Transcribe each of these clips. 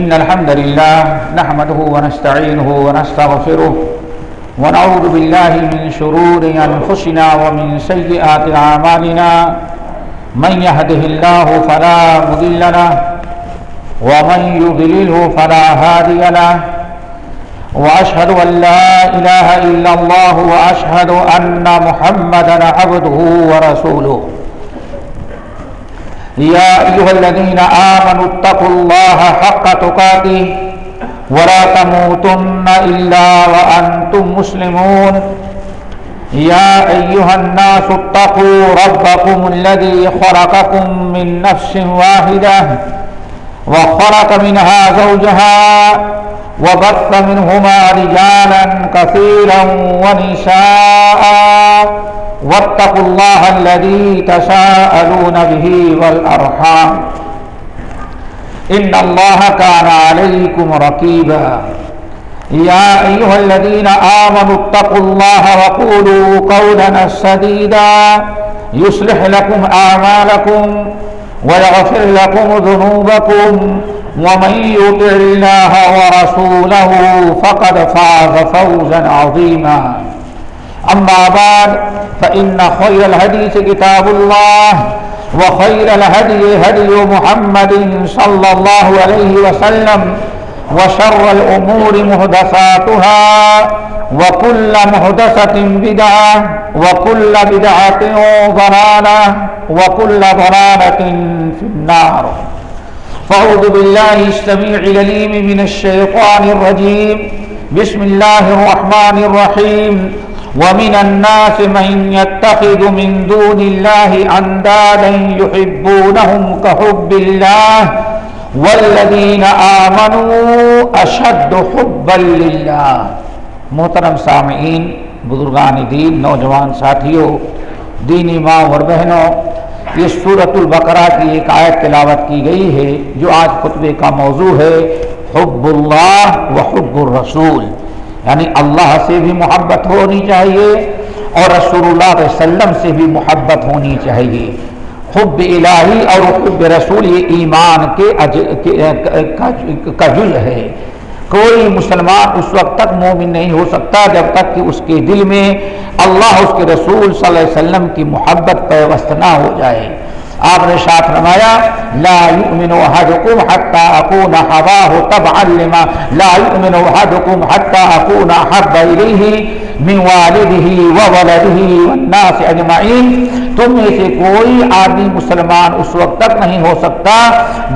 إن الحمد لله نحمده ونستعينه ونستغفره ونعوذ بالله من شرور أنفسنا ومن سيئات أعمالنا من يهده الله فلا مضل له ومن يضلله فلا هادي له وأشهد أن لا إله إلا الله وأشهد أن محمدا عبده ورسوله يا أيها الذين آمنوا اتقوا الله حق تقاته ولا تموتن إلا وأنتم مسلمون. يا أيها الناس اتقوا ربكم الذي خلقكم من نفس واحدة وخلق منها زوجها وبث منهما رجالا كثيرا ونساء واتقوا الله الذي تساءلون به والأرحام. إن الله كان عليكم رقيبا. يا أيها الذين آمنوا اتقوا الله وقولوا قولا سديدا. يصلح لكم أعمالكم ويغفر لكم ذنوبكم. ومن يطع الله ورسوله فقد فاز فوزا عظيما. أما بعد، فإن خير الحديث كتاب الله، وخير الهدي هدي محمد صلى الله عليه وسلم، وشر الأمور مهدساتها، وكل مهدسة بدعة، وكل بدعة ضلالة، وكل ضلالة في النار. فأعوذ بالله السميع العليم من الشيطان الرجيم. بسم الله الرحمن الرحيم. ومن الناس من يتخذ من دون الله أندادا يحبونهم كحب الله والذين آمنوا أشد حبا لله محترم سامعین، بزرگان دین، نوجوان ساتھیوں، دینی ماں اور بہنوں، یہ سورت البقرہ کی ایک آیت تلاوت کی گئی ہے جو آج خطبے کا موضوع ہے، حب اللہ و حب الرسول۔ یعنی اللہ سے بھی محبت ہونی چاہیے اور رسول اللہ علیہ وسلم سے بھی محبت ہونی چاہیے۔ حب الہی اور حب رسول یہ ایمان کے کا جز ہے۔ کوئی مسلمان اس وقت تک مومن نہیں ہو سکتا جب تک کہ اس کے دل میں اللہ اس کے رسول صلی اللہ علیہ وسلم کی محبت پیوست نہ ہو جائے۔ آپ نے ساتھ فرمایا، لا يؤمن احدكم حتى اكون حواه تبعا لما لا يؤمن احدكم حتى اكون احب اليه من والده وولده والناس اجمعين تم میں سے کوئی آدمی مسلمان اس وقت تک نہیں ہو سکتا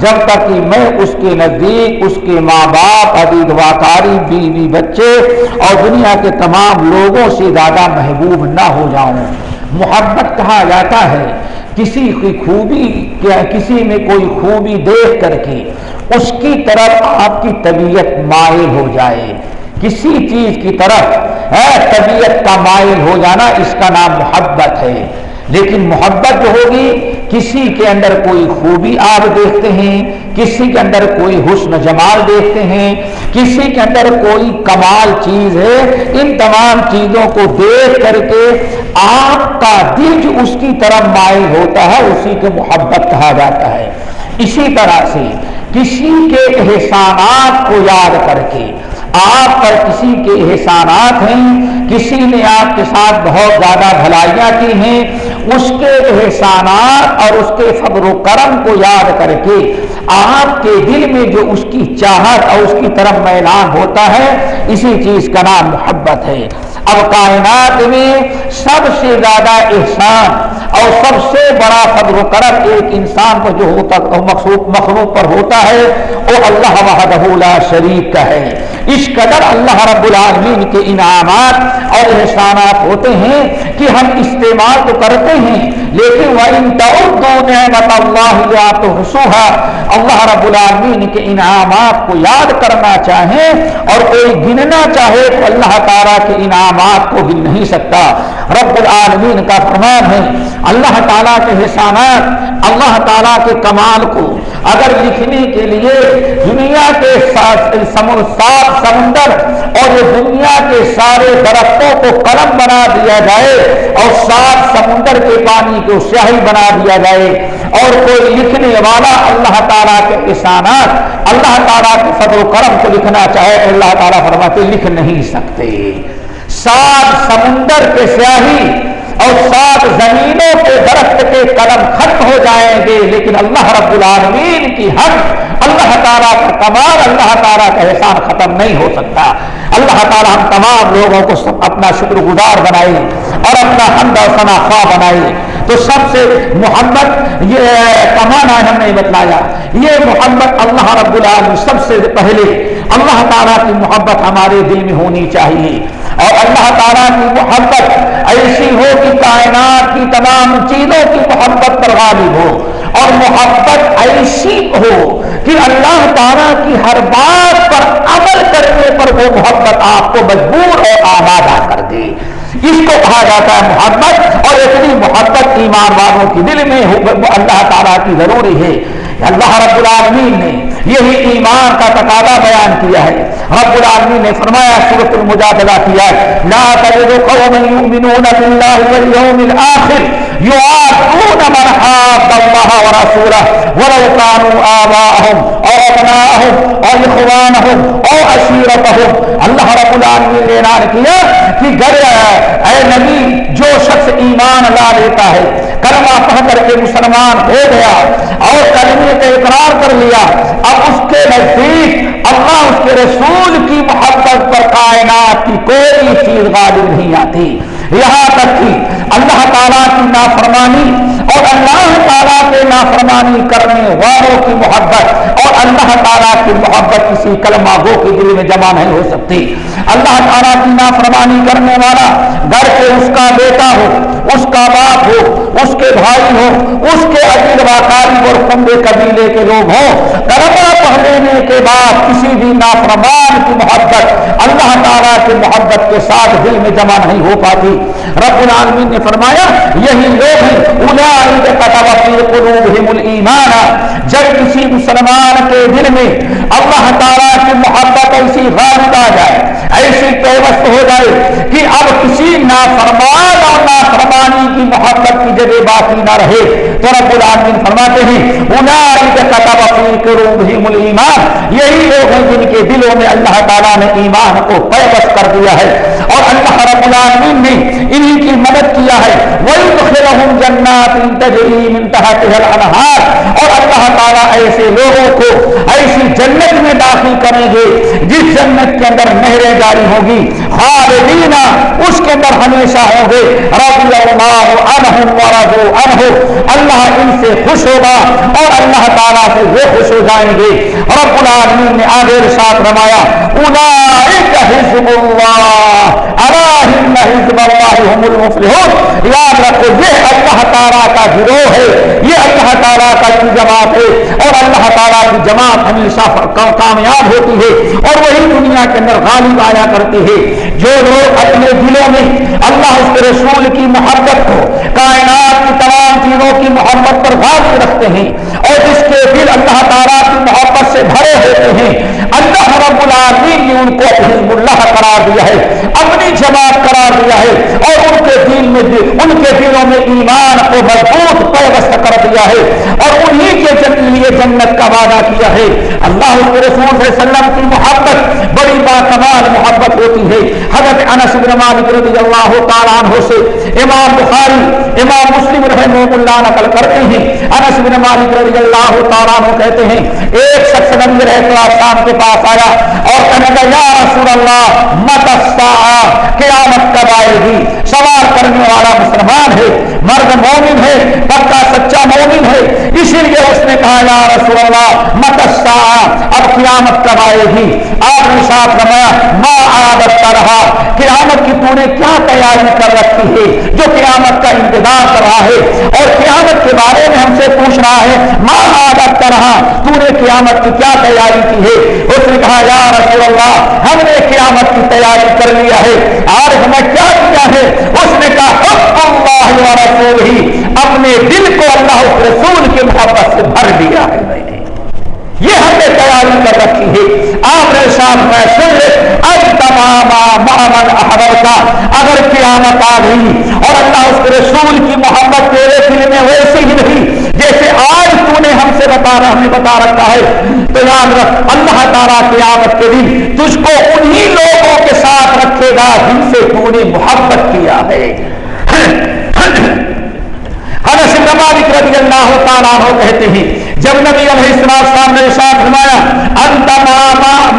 جب تک کہ میں اس کے نزدیک اس کے ماں باپ عدید واکاری بیوی، بچے اور دنیا کے تمام لوگوں سے زیادہ محبوب نہ ہو جاؤں۔ محبت کہا جاتا ہے؟ کسی کی خوبی کیا کسی میں کوئی خوبی دیکھ کر کے اس کی طرف آپ کی طبیعت مائل ہو جائے۔ کسی چیز کی طرف، ہے، طبیعت کا مائل ہو جانا اس کا نام محبت ہے۔ لیکن محبت جو ہوگی، کسی کے اندر کوئی خوبی آپ دیکھتے ہیں، کسی کے اندر کوئی حسن جمال دیکھتے ہیں، کسی کے اندر کوئی کمال چیز ہے، ان تمام چیزوں کو دیکھ کر کے آپ کا دل جو اس کی طرف مائل ہوتا ہے، اسی کو محبت کہا جاتا ہے۔ اسی طرح سے کسی کے احسانات کو یاد کر کے آپ پر کسی کے احسانات ہیں، کسی نے آپ کے ساتھ بہت زیادہ بھلائیاں کی ہیں اس کے احسانات اور اس کے فبر و کرم کو یاد کر کے آپ کے دل میں جو اس کی چاہت اور اس کی طرف میلان ہوتا ہے، اسی چیز کا نام محبت ہے۔ اب کائنات میں سب سے زیادہ احسان اور سب سے بڑا فضل و کرم ایک انسان پر جو ہوتا مخلوق پر ہوتا ہے، وہ اللہ وحدہ لا شریک کا ہے اس قدر اللہ رب العالمین کے انعامات اور احسانات ہوتے ہیں کہ ہم استعمال تو کرتے ہیں، لیکن وہ ان نعمت اللہ تو حسوہا اللہ رب العالمین کے انعامات کو یاد کرنا چاہیں اور کوئی گننا چاہے تو اللہ تعالیٰ کے انعامات کو گن نہیں سکتا۔ رب العالمین کا فرمان ہے اللہ تعالیٰ کے احسانات اللہ تعالیٰ کے کمال کو۔ اگر لکھنے کے لیے دنیا کے سات سمندر اور یہ دنیا کے سارے درختوں کو قلم بنا دیا جائے اور سات سمندر کے پانی کو سیاہی بنا دیا جائے اور کوئی لکھنے والا اللہ تعالیٰ کے احسانات، اللہ تعالیٰ کے فضل و کرم کو لکھنا چاہے، اللہ تعالیٰ فرماتے، لکھ نہیں سکتے۔ سات سمندر کے سیاہی اور سات زمینوں کے درخت کے قلم ختم ہو جائیں گے، لیکن اللہ رب العالمین کی حق اللہ تعالیٰ کا کمال، اللہ تعالیٰ کا احسان ختم نہیں ہو سکتا۔ اللہ تعالیٰ ہم تمام لوگوں کو اپنا شکر گزار بنائے اور اپنا حمد و ثنا خواہ بنائے۔ تو سب سے محمد یہ کمانا ہم نے بتلایا۔ یہ محمد اللہ رب العالمین سب سے پہلے اللہ تعالیٰ کی محبت ہمارے دل میں ہونی چاہیے۔ اور اللہ تعالیٰ کی محبت ایسی ہو کہ کائنات کی تمام چیزوں کی محبت پر غالب ہو۔ اور محبت ایسی ہو کہ اللہ تعالیٰ کی ہر بات پر عمل کرنے پر وہ محبت آپ کو مجبور اور آبادہ کر دے۔ اس کو کہا جاتا ہے محبت اور اتنی محبت ایمان والوں کے دل میں اللہ تعالیٰ کی ضروری ہے۔ اللہ رب العالمین نے یہی ایمان کا تقاضا بیان کیا ہے۔ رب العالمین نے فرمایا سورت المجادلہ کیا ہے۔ لا تجد قوم يؤمنون بالله واليوم الاخر يعادون من حاد الله ورسوله ولو كانوا آباءهم او ابناءهم او اخوانهم او عشيرتهم اللہ رب العالمین نے اعلان کیا کہ گر اے نبی، جو شخص ایمان لا لیتا ہے کلمہ پڑھ کر کے مسلمان ہو گیا اور کلمے کا اقرار کر لیا، اب اس کے نزدیک اللہ، اس کے رسول کی محبت پر کائنات کی کوئی چیز غالب نہیں آتی۔ یہاں تک کہ اللہ تعالیٰ کی نافرمانی اور اللہ تعالیٰ کے نافرمانی کرنے والوں کی محبت اور اللہ تعالیٰ کی محبت کسی کلمہ گو کے دل میں جمع نہیں ہو سکتی۔ اللہ تعالیٰ کی نافرمانی کرنے والا گھر کے اس کا بیٹا ہو، اس کا باپ ہو اس کے بھائی ہو اس کے عزیز واقعی اور کمبے قبیلے کے لوگ ہوں۔ کلمہ پڑھ کے بعد کسی بھی نافرمان کی محبت، اللہ تعالیٰ کی محبت کے ساتھ دل میں جمع نہیں ہو پاتی۔ رب العالمین نے فرمایا، یہی لوگ ہیں جب کسی مسلمان کے دل میں اللہ تعالیٰ کی محبت ایسی غالب آ جائے ایسی پیوست ہو جائے کہ اب کسی نافرمان اور نافرمانی کی محبت کی جگہ باقی نہ رہے تو رب العالمین فرماتے ہیں یہی لوگ ہیں جن کے دلوں میں اللہ تعالیٰ نے ایمان کو پیوست کر دیا ہے۔ اور اللہ رب العالمین نے انہی کی مدد کیا ہے۔ وہی وَيُدْخِلَهُمْ جَنَّاتٍ تَجْرِي مِنْ تَحْتِهَا الْأَنْهَارِ۔ اور اللہ تعالیٰ ایسے لوگوں کو ایسی جنت میں داخل کریں گے، جس جنت کے اندر نہریں جاری ہوگی خالدین اس کے اندر ہمیشہ ہوں گے۔ رضی اللہ عنہم ورضو عنہ۔ اللہ ان سے خوش ہوگا اور اللہ تعالیٰ سے وہ خوش ہو جائیں گے۔ رب العالمین نے آگے ساتھ رمایا اللہ۔ یاد رکھو، یہ اللہ تعالیٰ کا گروہ ہے۔ یہ اللہ تعالیٰ کا کی جماعت ہے۔ اور اللہ تعالیٰ کی جماعت ہمیشہ کامیاب ہوتی ہے۔ اور وہی دنیا کے اندر غالب آیا کرتی ہے۔ جو لوگ اپنے دلوں میں اللہ اس کے رسول کی محبت کو، کائنات کی تمام چیزوں کی محبت پر غالب رکھتے ہیں اور جس کے دل اللہ تعالیٰ کی محبت سے بھرے ہوتے ہیں۔ اللہ رب العالمین نے ان کو حزب اللہ قرار دیا ہے، اپنی جماعت قرار دیا ہے، اور ان کے دل میں ان کے دلوں میں ایمان کو مضبوط پیوست کر دیا ہے، اور انہی کے لیے جنت کا وعدہ کیا ہے۔ اللہ کے رسول صلی اللہ علیہ وسلم کی محبت، بڑی باکمال محبت ہوتی ہے۔ حضرت انس بن مالک رضی اللہ تعالیٰ عنہ سے امام بخاری، امام مسلم رحمہ اللہ نقل کرتے ہیں۔ انس بن مالک رضی اللہ تعالیٰ عنہ کہتے ہیں، ایک شخص نبی رہتا شام کے پاس آیا اور کہنے لگا یا رسول اللہ، مت قیامت کب آئے گی؟ سوال کرنے والا مسلمان ہے، مرد مومن ہے پکا سچا مومن ہے، اسی لیے اس نے کہا، یا رسول اللہ متسا اب قیامت کب آئے گی؟ آپ نے ساتھ رمایا ماں عادت کا رہا قیامت کی تو نے کیا تیاری کر رکھی ہے جو قیامت کا انتظار کر رہا ہے؟ اور قیامت کے بارے میں ہم سے پوچھ رہا ہے ماں عادت کا رہا تو نے قیامت کی کیا تیاری کی ہے؟ اس نے کہا، یا رسول اللہ، ہم نے قیامت کی تیاری کر لیا ہے، آج ہمیں کیا کیا ہے؟ اس نے کہا اللہ رسول ہی اپنے دل کو اللہ رسول کی محبت سے بھر دیا ہے میں نے۔ یہ ہم نے تیاری کر رکھی ہے۔ آپ نے ساتھ میں سن اب تمام محمد احمد کا اگر قیامت آ گئی اور اللہ اس کے رسول کی محبت تیرے دل میں ویسے ہی نہیں جیسے آج تو نے ہم سے بتا رہا، ہمیں بتا رکھا ہے۔ تو یاد رکھ، اللہ تعالیٰ قیامت کے دن تجھ کو انہی لوگوں کے ساتھ رکھے گا جن سے تو نے محبت کیا ہے حضرت مالک رضی اللہ تعالیٰ کہتے ہیں جب نبی علیہ السلام نے ارشاد فرمایا، انت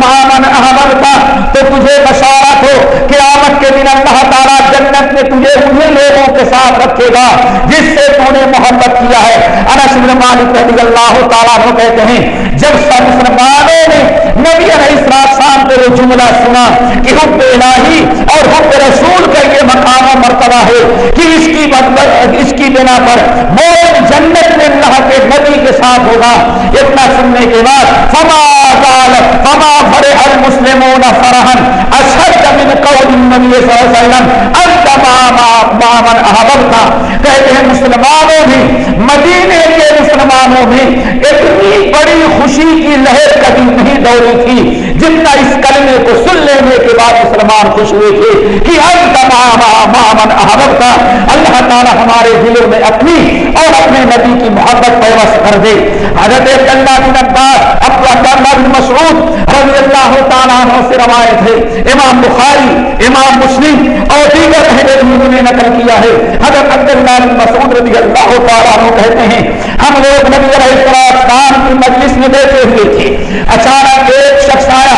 مامن احمد کا، تو تجھے بشارت ہو قیامت کے دن اللہ تعالیٰ جنت میں تجھے انہیں لوگوں کے ساتھ رکھے گا، جس سے تو نے محبت کیا ہے۔ انس بن مالک رضی اللہ تعالیٰ کو کہتے ہیں، جب سب مسلمانوں نے نبی علیہ السلام کو وہ جملہ سنا کہ حب الہی اور حب رسول کا یہ مقام و مرتبہ ہے کہ اس کی اس کی بنا پر وہ جنت میں اللہ کے نبی کے ساتھ ہوگا۔ اتنا سننے کے بعد فما قال فما فرح المسلمون فرحا۔ اشد من قول النبي صلی اللہ علیہ وسلم، انت ما ما من احببت۔ کہتے ہیں، مسلمانوں بھی مدینے میں اتنی بڑی خوشی کی لہر کبھی نہیں دوڑی تھی جتنا اس کلمے کو سن لینے کے بعد مسلمان خوش ہوئے تھے کہ انت مامن احببت اللہ تعالی ہمارے دلوں میں اپنی اور اپنے نبی کی محبت پیوست کر دے۔ حضرت اللہ بن عباس، عبداللہ بن مسعود رضی اللہ تعالیٰ عنہ سے روایت ہے۔ امام بخاری، امام مسلم اور دیگر اہل علم نے نقل کیا ہے۔ حضرت عبداللہ بن مسعود رضی اللہ تعالیٰ عنہ کہتے ہیں، ہم لوگ نبی علیہ السلام کی مجلس میں بیٹھے ہوئے تھے۔ اچانک ایک شخص آیا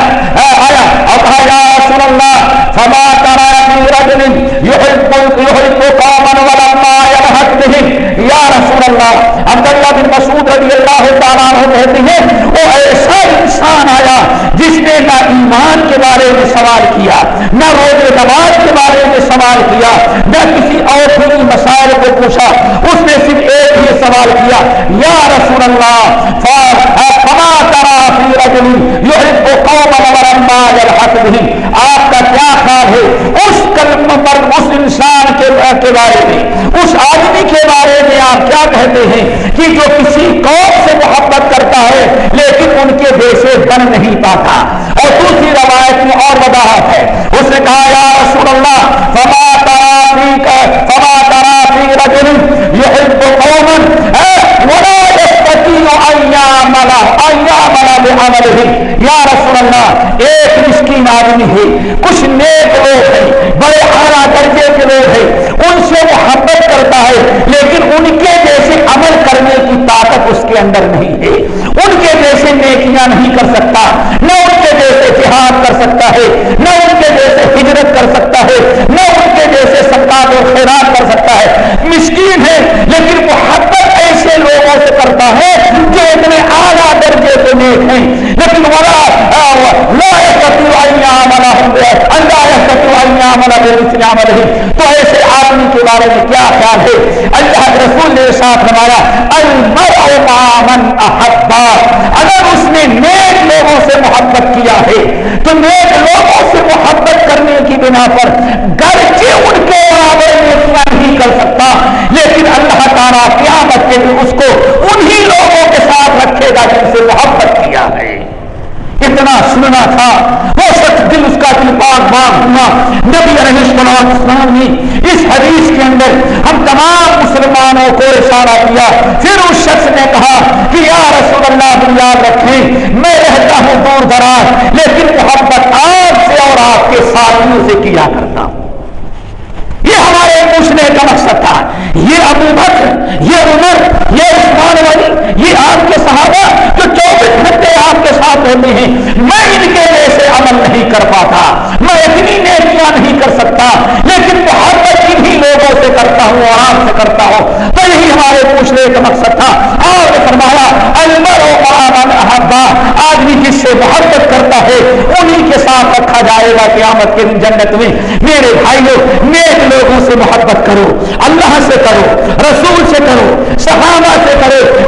آیا اور کہا یا رسول اللہ فما ترى في رجل يحب يحب قوما ولما يلحق بهم یا رسول اللہ عبداللہ بن مسعود رضی اللہ تعالیٰ عنہ کہتے ہیں وہ ایسا انسان آیا جس نے نہ ایمان کے بارے میں سوال کیا، نہ روز نماز کے بارے میں سوال کیا، نہ کسی اور دینی مسائل کو پوچھا، اس نے صرف ایک ہی سوال کیا، یا رسول اللہ فما ترى في رجل يحب قوما ولما يلحق بهم آپ کا کیا خیال ہے؟ اس کلم پر اس انسان کے بارے میں، اس آدمی کے بارے میں آپ کیا کہتے ہیں کہ جو کسی قوم سے محبت کرتا ہے، لیکن ان کے جیسے بن نہیں پاتا۔ اور دوسری روایت میں اور وضاحت ہے۔ اس نے کہا، یا رسول اللہ، فما ترافی کا فما ترافی رجل يحب قوما ولا يستطيع ان يعمل ان یا رسول اللہ، ایک مسکین آدمی ہے، کچھ نیک لوگ ہیں، بڑے اعلیٰ درجے کے لوگ ہیں، ان سے محبت کرتا ہے، لیکن ان کے جیسے عمل کرنے کی طاقت اس کے اندر نہیں ہے۔ ان کے جیسے نیکیاں نہیں کر سکتا نہ ان کے جیسے جہاد کر سکتا ہے نہ ان کے جیسے ہجرت کر سکتا ہے نہ ان کے جیسے سرکار و خیرات کر سکتا ہے مسکین ہے لیکن محبت ایسے لوگوں سے کرتا ہے جو اتنے اعلیٰ درجے کے نیک ہیں لیکن ولا تو ایسے آدمی کے بارے میں کیا خیال ہے اللہ کے رسول نے ساتھ ہمارا احبا اگر اس نے نیک لوگوں سے محبت کیا ہے، تو نیک لوگوں سے محبت کرنے کی بنا پر گرچہ ان کے برابر نیکیاں نہیں کر سکتا، لیکن اللہ تعالیٰ قیامت کے لیے اس کو انہی لوگوں کے ساتھ رکھے گا جن سے محبت کیا ہے۔ اتنا سننا تھا، وہ شخص دل اس کا دل پاک باغ ہوا۔ نبی علیہ السلام نے اس حدیث کے اندر ہم تمام مسلمانوں کو اشارہ کیا، پھر اس شخص نے کہا کہ یا رسول اللہ بنیاد رکھیں، میں رہتا ہوں دور دراز، لیکن محبت آپ سے اور آپ کے ساتھیوں سے کیا کرتا ہوں۔ یہ ہمارے پوچھنے کا مقصد تھا۔ یہ ابو بکر، یہ عمر، یہ عثمان والی یہ آپ کے صحابہ جو چوبیس گھنٹے آپ کے ساتھ ہوتے ہیں، میں ان کے جیسے عمل نہیں کر پاتا۔ میں اتنی نیکیاں نہیں کر سکتا، لیکن محبت کرتا ہوں اور آپ سے کرتا ہوں۔ تو یہی ہمارے پوچھنے کا مقصد تھا۔ اور فرمایا احبا، آدمی جس سے محبت کرتا ہے، انہی کے ساتھ رکھا جائے گا قیامت کے دن جنت میں۔ میرے بھائیوں نیک لوگوں سے محبت کرو، اللہ سے کرو، رسول سے کرو، صحابہ سے کرو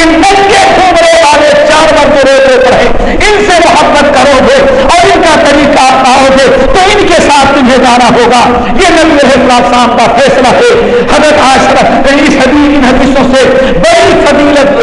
یہ ننگے گھومنے والے چار مزدوروں کے اوپر ہیں۔ ان سے محبت کرو گے اور ان کا طریقہ اپناؤ گے تو ان کے ساتھ تمہیں جانا ہوگا۔ یہ نبی علیہ صاحب کا فیصلہ ہے۔ حضرت آشرف اس حدیث ان حدیثوں سے بڑی فضیلت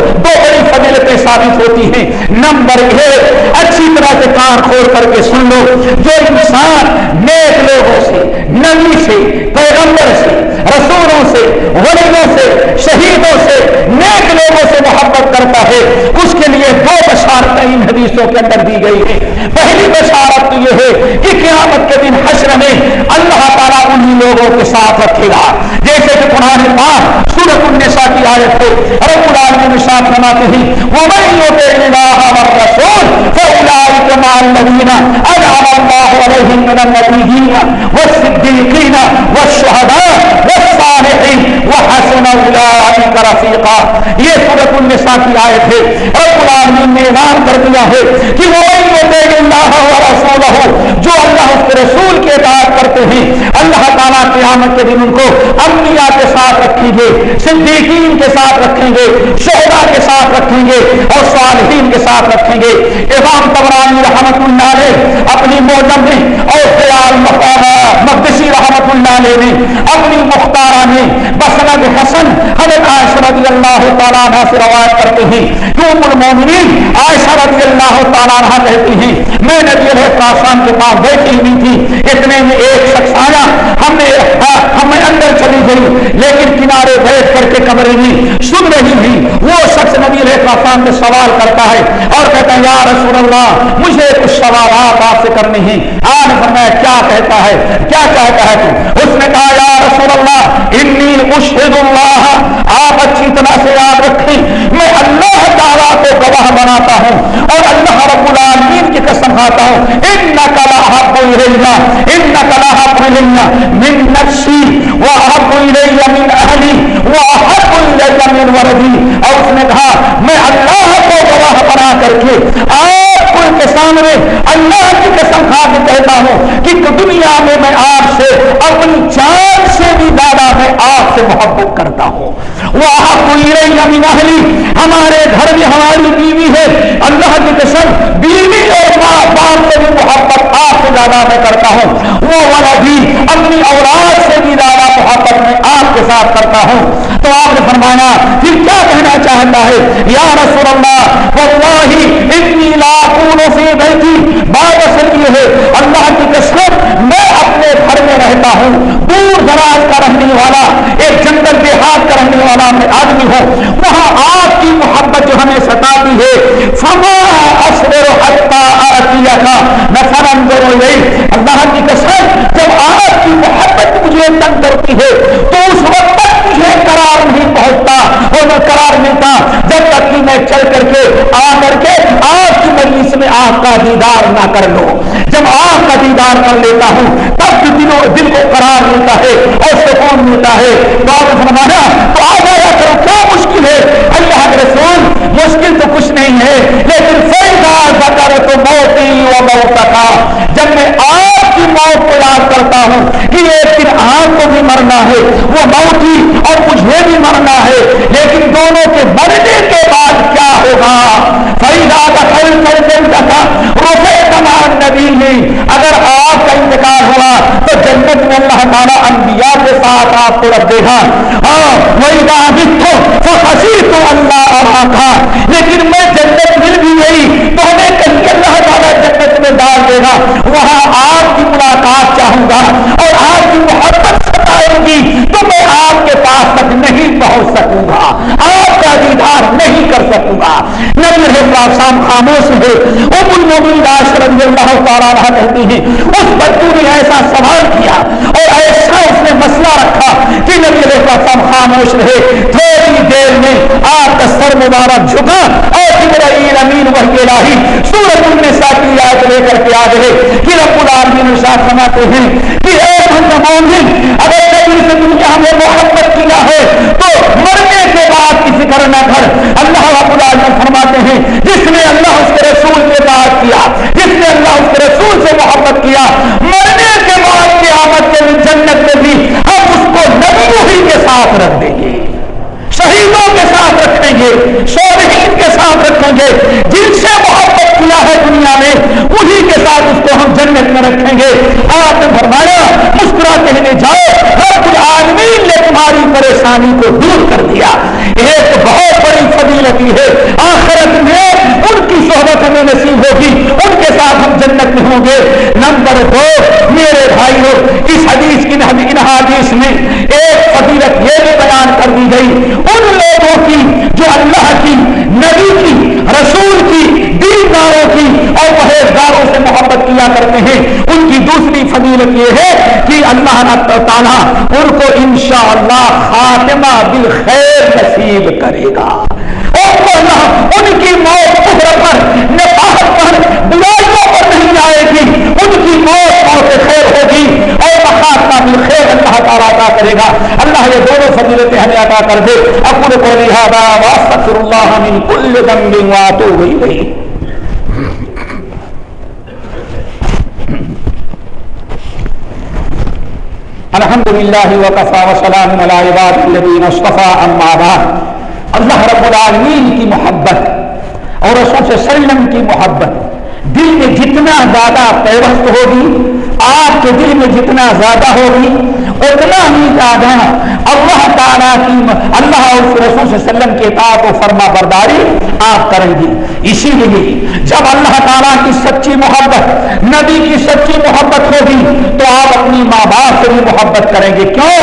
دو ثابت ہوتی ہیں۔ نمبر ایک، اچھی طرح سے کان کھول کر کے سن لو۔ جو انسان نیک لوگوں سے، نبی سے، پیغمبر سے، رسولوں سے، ولیوں سے، شہیدوں سے نیک لوگوں سے محبت کرتا ہے، اس کے لیے دو بشارتیں ان حدیثوں کے اندر دی گئی ہیں۔ پہلی بشارت تو یہ ہے کہ قیامت کے دن حشر میں اللہ تعالیٰ انہی لوگوں کے ساتھ رکھے گا۔ جیسے کہ قرآن پاک سورت النساء کی آیت ہے، رب العالمین ساتھ فرماتے ہیں۔ وَمَنْ يُطِعِ اللَّهَ وَالرَّسُولَ فَأُولَٰئِكَ مَعَ الَّذِينَ أَنْعَمَ اللَّهُ عَلَيْهِمْ مِنَ النَّبِيِّينَ وَالصِّدِّيقِينَ وَالشُّهَدَاءِ وَالصَّالِحِينَ وحسن أولئك رفيقا. یہ سورت النساء کی آیت ہے. رب العالمین نے اعلان کر دیا ہے کہ وہ اللہ ورسولہ جو اللہ اس کے رسول کے اطاعت کرتے ہیں۔ اللہ تعالیٰ قیامت کے دن ان کو انبیاء کے ساتھ رکھیں گے، صدیقین کے ساتھ رکھیں گے، شہداء کے ساتھ رکھیں گے اور صالحین کے ساتھ رکھیں گے۔ امام تبرانی رحمت اللہ علیہ اپنی موجم میں اور خیال مقدسی رحمت اللہ علیہ نے، اپنی مختارہ میں نے بسند حسن، حضرت عائشہ رضی اللہ تعالیٰ عنہ سے روایت کرتے ہیں۔ کہ ام المومنین عائشہ رضی اللہ تعالیٰ عنہ کہتی ہیں، میں نبی علیہ السلام کے پاس بیٹھی ہوئی تھی، اتنے میں ایک شخص آیا، ہم نے ہمیں اندر چلی گئی، لیکن کنارے بیٹھ کر کے کمرے میں سن رہی تھی وہ شخص نبی علیہ السلام سے سوال کرتا ہے اور کہتا ہے، یا رسول اللہ، مجھے کچھ سوالات آپ سے کرنے ہیں۔ آج فرمایا، کیا کہتا ہے؟ کیا کہتا ہے تو؟ اس نے کہا، یا رسول اللہ انی اشہد اللہ آپ اچھی طرح سے یاد رکھیں، میں اللہ تعالیٰ کو گواہ بناتا ہوں اور اللہ رب العالمین کی قسم کھاتا ہوں۔ ان نقلا حق ان نقلا حق من نفسی، وہ حق من اہلی، وہ حق من وردی۔ اور اس نے کہا، میں اللہ کو گواہ بنا کر کے آپ کے سامنے اللہ کی قسم کھا کے کہتا ہوں کہ دنیا میں میں آپ سے اپنی جان سے بھی زیادہ میں آپ سے محبت کرتا ہوں۔ وہ ہمارے گھر میں ہماری بیوی ہے۔ اللہ کی قسم، بیوی اور ماں باپ سے بھی محبت آپ سے زیادہ میں کرتا ہوں۔ وہ والا بھی اپنی اولاد سے بھی زیادہ محبت میں آپ کے ساتھ کرتا ہوں۔ تو آپ نے فرمایا، پھر کیا کہنا چاہتا ہے؟ یا رسول اللہ، واللہ اتنی لاکھوں سے بیٹھی بات اصل یہ ہے، اللہ کی قسم، میں رہتا ہوں، دور دراز کا رہنے والا، ایک جنگل دیہات کا رہنے والا میں آدمی ہوں۔ وہاں آپ کی محبت جو ہمیں ستاتی ہے، فما اصبر حتی آتیہ کا نفر اندر اللہ کی قسم، جب آپ کی محبت مجھے تنگ کرتی ہے، تو اس وقت تک مجھے قرار نہیں پہنچتا اور میں قرار ملتا۔ جب تک کہ میں چل کر کے آ کر کے آپ کی مجلس میں آپ کا دیدار نہ کر لو جب آپ کا دیدار کر لیتا ہوں، تب دلوں دل کو قرار ملتا ہے اور سکون ملتا ہے۔ تو آپ فرمانا تو آ جایا کرو، کیا مشکل ہے؟ اللہ کے رسول، مشکل تو کچھ نہیں ہے، لیکن فیضا ذکر تو موت موتی و موت کا جب میں آپ کی موت کو یاد کرتا ہوں کہ ایک دن آپ کو بھی مرنا ہے، وہ موت ہی اور مجھے بھی مرنا ہے، لیکن دونوں کے مرنے کے بعد کیا فریدا کا خل کر دل کا روپے تمام نبی نہیں اگر آپ کا انتقال ہوا تو جنت میں اللہ تعالیٰ انبیاء کے ساتھ آپ کو رکھ دے گا۔ ہاں وہی تو ہنسی تو اللہ اور تھا لیکن میں جنت مل بھی گئی تو ہمیں کہیں اللہ تعالیٰ جنت میں ڈال دے گا۔ وہاں آپ کی ملاقات چاہوں گا اور آپ کی محبت ستائے گی تو میں آپ کے پاس تک نہیں پہنچ سکوں گا۔ نبی رحم شام خاموش ہے ام المومن رضی اللہ تعالیٰ کہتی ہیں۔ اس بچوں نے ایسا سوال کیا اور ایسا اس نے مسئلہ رکھا کہ نبی علیہ رحم خاموش رہے۔ تھوڑی دیر میں آپ کا سر مبارک جھکا اور جبرائیل امین وحی الہی سورت النساء کی یاد لے کر کے آ گئے کہ رب العالمین ارشاد فرماتے ہیں کہ اے بندہ مومن، اگر نبی سے دنیا میں محبت کیا ہے کر نہ کر اللہ رب العالمین فرماتے ہیں، جس نے اللہ اس کے رسول سے بات کیا، جس نے اللہ اس کے رسول سے محبت کیا، مرنے کے بعد قیامت کے جنت میں بھی ہم اس کو نبیوں کے ساتھ رکھ دیں گے۔ شہیدوں کے ساتھ رکھیں گے صالحین کے ساتھ رکھیں گے، جن سے محبت کیا ہے دنیا میں، انہی کے ساتھ اس کو ہم جنت میں رکھیں گے۔ آپ نے فرمایا، مسکرا کہنے جاؤ رب العالمین نے تمہاری پریشانی کو دور کر دیا۔ ایک بہت بڑی فضیلتی ہے، آخرت میں ان کی صحبت ہمیں نصیب ہوگی، ان کے ساتھ ہم جنت میں ہوں گے۔ نمبر دو، میرے بھائیوں، اس حدیث کی ان حدیث میں ایک فضیلت یہ بھی بیان کر دی گئی۔ ان لوگوں کی، جو اللہ کی، نبی کی، رسول کی دینداروں کی اور پرہیزگاروں سے محبت کیا کرتے ہیں۔ ان کی دوسری فضیلت یہ ہے کہ اللہ تعالیٰ ان کو انشاءاللہ خاتمہ بالخیر نصیب کرے گا۔ اللہ، ان کی موت پر پر، برائیوں پر نہیں آئے گی۔ ان کی موت موت خیر ہوگی۔ اور خاتمہ بالخیر اللہ تعالیٰ عطا کرے گا۔ اللہ یہ دونوں فضیلتیں ہمیں عطا کر دے۔ اپنے کو لہٰذا واسطر اللہ من کل ذنب واتوب الیہ۔ الحمد للہ وقفا وسلام عباد الذین اصطفیٰ، اما بعد. اللہ رب العالمین کی محبت اور رسول صلی اللہ علیہ وسلم کی محبت دل میں جتنا زیادہ پیوست ہوگی آپ کے دل میں جتنا زیادہ ہوگی، اتنا ہی زیادہ اللہ تعالیٰ کی اللہ اور رسول صلی اللہ علیہ وسلم کے اطاعت و فرما برداری آپ کریں گی اسی لیے جب اللہ تعالیٰ کی سچی محبت، نبی کی سچی محبت ہوگی، تو آپ اپنی ماں باپ سے بھی محبت کریں گے۔ کیوں؟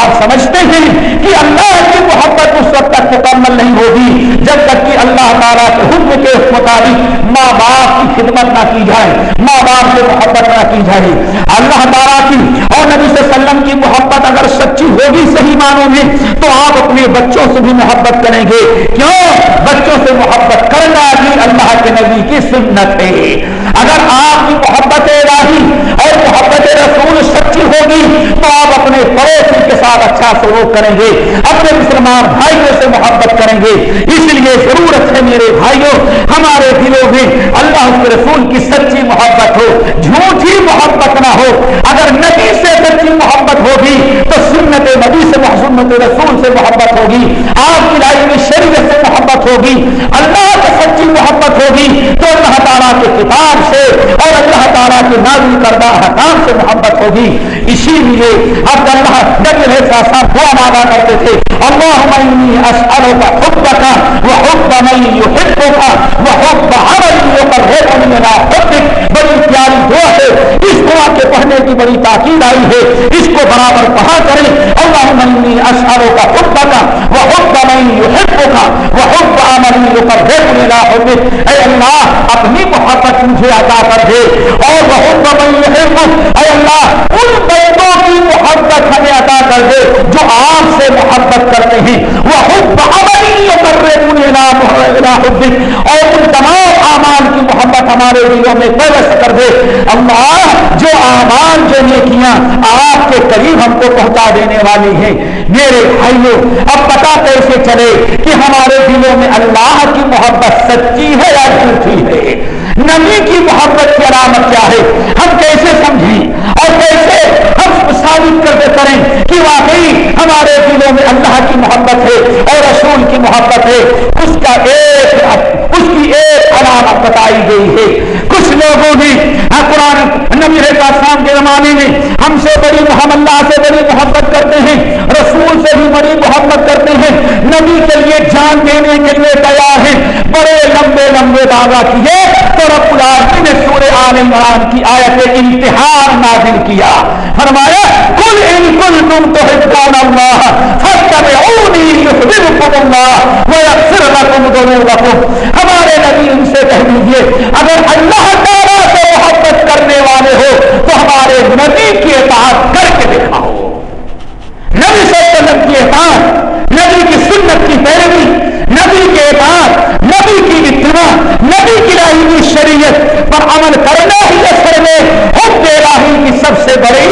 آپ سمجھتے ہیں کہ اللہ کی محبت اس وقت تک مکمل نہیں ہوگی، جب تک کہ اللہ تعالیٰ کے حکم کے مطابق ماں باپ کی خدمت نہ کی جائے، ماں باپ سے محبت نہ کی جائے۔ اللہ تعالیٰ کی اور نبی صلی اللہ علیہ وسلم کی محبت اگر سچی ہوگی، صحیح معنوں میں، تو آپ اپنے بچوں سے بھی محبت کریں گے۔ کیوں؟ بچوں سے محبت کرنا بھی اللہ کے نبی کی سنت ہے۔ اگر آپ کی محبت الہی اور محبت رسول سچی ہوگی، تو اپنے پڑوسی کے ساتھ اچھا سلوک کریں گے، اپنے مسلمان بھائیوں سے محبت کریں گے۔ اس لیے ضرورت ہے میرے بھائیوں، ہمارے دلوں میں اللہ کے رسول کی سچی محبت ہو جھوٹی محبت نہ ہو۔ اگر نبی سے سچی محبت ہوگی، تو سنت نبی سے سنت رسول سے محبت ہوگی۔ آپ کی لائی میں شریعت سے محبت ہوگی، اللہ سے سچی محبت ہوگی۔ تو اللہ تعالیٰ کے کتاب سے اور اللہ تعالیٰ کے نازل کردہ حکام سے محبت ہوگی۔ اسی لیے اب اللہ نبی علیہ صاحب دعا مانگا کرتے تھے۔ اللهم اني اسالك حبك وحب من يحبك وحب عمل يقربني الى حبك بڑی پیاری دعا ہے۔ اس دعا کے پڑھنے کی بڑی تاکید آئی ہے۔ اس کو برابر پڑھا کریں۔ اللهم اني اسالك حبك وحب من يحبك وحب عمل يقربني الى حبك اے اللہ، اپنی محبت مجھے عطا کر دے۔ اور وحب من يحبك اے اللہ ان بندوں کی محبت ہمیں عطا کر دے جو آپ سے محبت کرتے ہیں. وہ حب عملی کر رہے اور ان تمام اعمال کی محبت ہمارے دلوں میں پیوست کر دے. اللہ جو اعمال جو نیکیاں آپ کے قریب ہم کو پہنچا دینے والی ہیں. میرے بھائیوں اب پتا کیسے چلے کہ ہمارے دلوں میں اللہ کی محبت سچی ہے یا جھوٹھی ہے؟ نبی کی محبت کی علامت کیا ہے؟ ہم کیسے سمجھیں؟ اور کیسے ہم ثابت کرتے کریں کہ واقعی ہمارے دلوں میں اللہ کی محبت ہے اور رسول کی محبت ہے؟ اس کا ایک اس کی ایک علامت بتائی گئی ہے۔ کچھ لوگوں نے ہاں قرآن نبی شام کے زمانے میں ہم سے بڑی محمد اللہ سے بڑی محبت کرتے ہیں، رسول سے بھی بڑی محبت کرتے ہیں۔ نبی کے لیے جان دینے کے لیے تیار ہیں۔ بڑے لمبے لمبے دعویٰ کیے تو رب العالمین نے سورہ آل عمران کی آیت امتحان نازل کیا۔ فرمایا کل ان کل تم تو اللہ فتبعونی یحببکم اللہ ویغفر لکم ذنوبکم ہمارے نبی ان سے کہہ دیجیے اگر اللہ تعالیٰ سے محبت کرنے والے ہو تو ہمارے نبی کی اطاعت کر کے دکھاؤ نبی صلی اللہ علیہ وسلم کی اطاعت نبی کی سنت کی پیروی نبی کے اطاعت نبی کی اتباع نبی کی راہی کی شریعت پر عمل کرنا ہی اثر میں حب الہی کی سب سے بڑی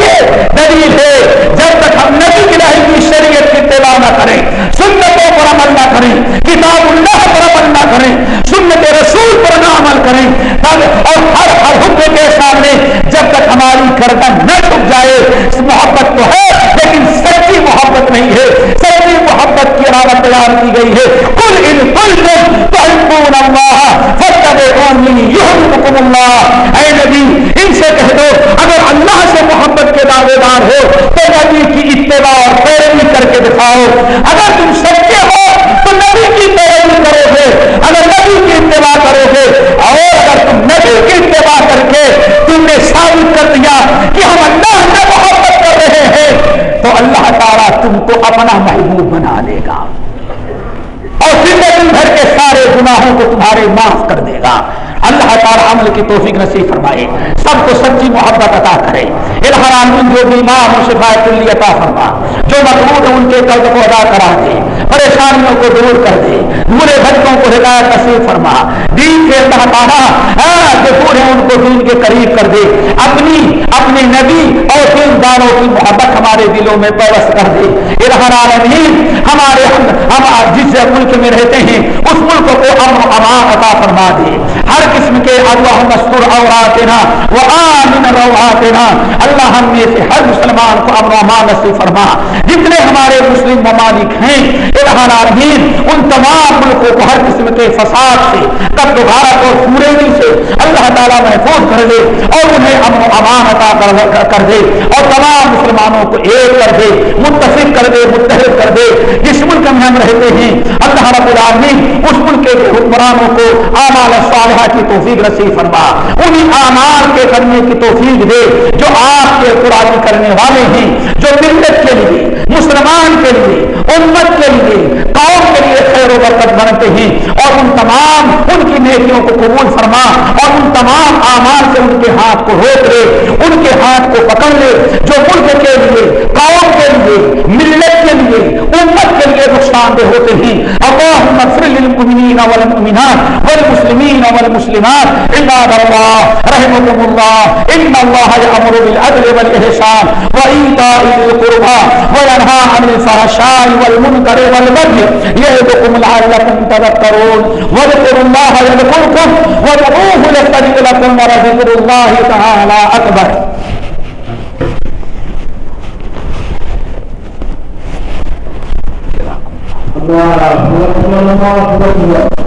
دلیل ہے جب تک ہم نبی کی راہی کی شریعت کی اتباع نہ کریں سنتوں پر عمل نہ کریں کتاب اللہ پر عمل نہ کریں سنت رسول پر نہ عمل کریں اور ہر ہر حکم کے سامنے جب تک ہماری گردن نہ چھپ جائے محبت تو ہے لیکن سچی محبت نہیں ہے سچی محبت کی علامت تیار کی گئی ہے کل ان کل تحبون اللہ فتبعونی یحبکم اللہ اے نبی ان سے کہہ دو اگر اللہ سے محبت کے دعوے دار ہو تو نبی اتباع اور پیروی کر کے دکھاؤ۔ اگر تم سچے ہو، تو نبی کی پیروی کرو گے۔ اگر نبی کی اتباع کرو گے، اور اگر تم نبی کی اتباع کر کے تم نے ثابت کر دیا کہ ہم اللہ سے محبت کر رہے ہیں، تو اللہ تعالیٰ تم کو اپنا محبوب بنا دے گا۔ اور زندگی بھر کے سارے گناہوں کو تمہارے معاف کر دے گا اللہ تعالیٰ عمل کی توفیق نصیب فرمائے۔ سب کو سچی محبت عطا کرے۔ الحرام جو بیمار ہو شفایت اللہ عطا فرما۔ جو مقبول ہے ان کے قرض کو ادا کرا دے۔ پریشانیوں کو دور کر دے۔ برے بچوں کو ہدایت نصیب فرما۔ دین کے اللہ تعالیٰ جو بوڑھے ان کو دین کے قریب کر دے۔ اپنی، اپنے نبی اور دین داروں کی محبت ہمارے دلوں میں پیوست کر دے۔ العالمین ہمارے ہم جس ملک میں رہتے ہیں، اس ملک کو امن امان عطا فرما دے۔ ہر قسم کے اللہ مستر اوراطنا وہ آمن روحاتنا اللہ ہم میں سے ہر مسلمان کو امن امان نصیب فرما۔ جتنے ہمارے مسلم ممالک ہیں العالمین ان تمام ملکوں کو ہر قسم کے فساد سے، تب بھارت اور پورے سے اللہ تعالیٰ محفوظ کر دے اور انہیں امن و امان عطا کر دے اور تمام مسلمانوں کو ایک کر دے، متفق کر دے، متحد کر دے۔ جس ملک میں ہم رہتے ہیں، اللہ رب العالمین اس ملک کے حکمرانوں کو، اعمال صالحہ کی توفیق نصیب فرما۔ انہیں اعمال کے کرنے کی توفیق دے جو آپ کے قرآن کرنے والے ہیں، جو ملت کے لیے، مسلمان کے لیے، امت کے لیے، قوم کے لیے خیر و برکت بنتے ہیں۔ اور ان تمام، ان کی نیکیوں کو قبول فرما اور ان تمام اعمال سے ان کے ہاتھ کو روک لے ان کے ہاتھ کو پکڑ لے، جو ملک کے لیے، قوم کے لیے، ملت کے لیے، امت کے لیے نقصان دہ ہوتے ہیں۔ اللهم اغفر للمؤمنين والمؤمنات والمسلمين والمسلمات. عباد الله، رحمكم الله. ان الله يأمر بالعدل والإحسان وإيتاء ذي القربى وينهى عن الفحشاء والمنكر والبغي يعظكم لعلكم تذكرون. واذكروا الله يذكركم وادعوه يستجب لكم ولذكر الله تعالى أكبر. الله أكبر. الله أكبر.